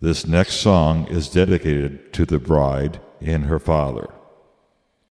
This next song is dedicated to the bride and her father.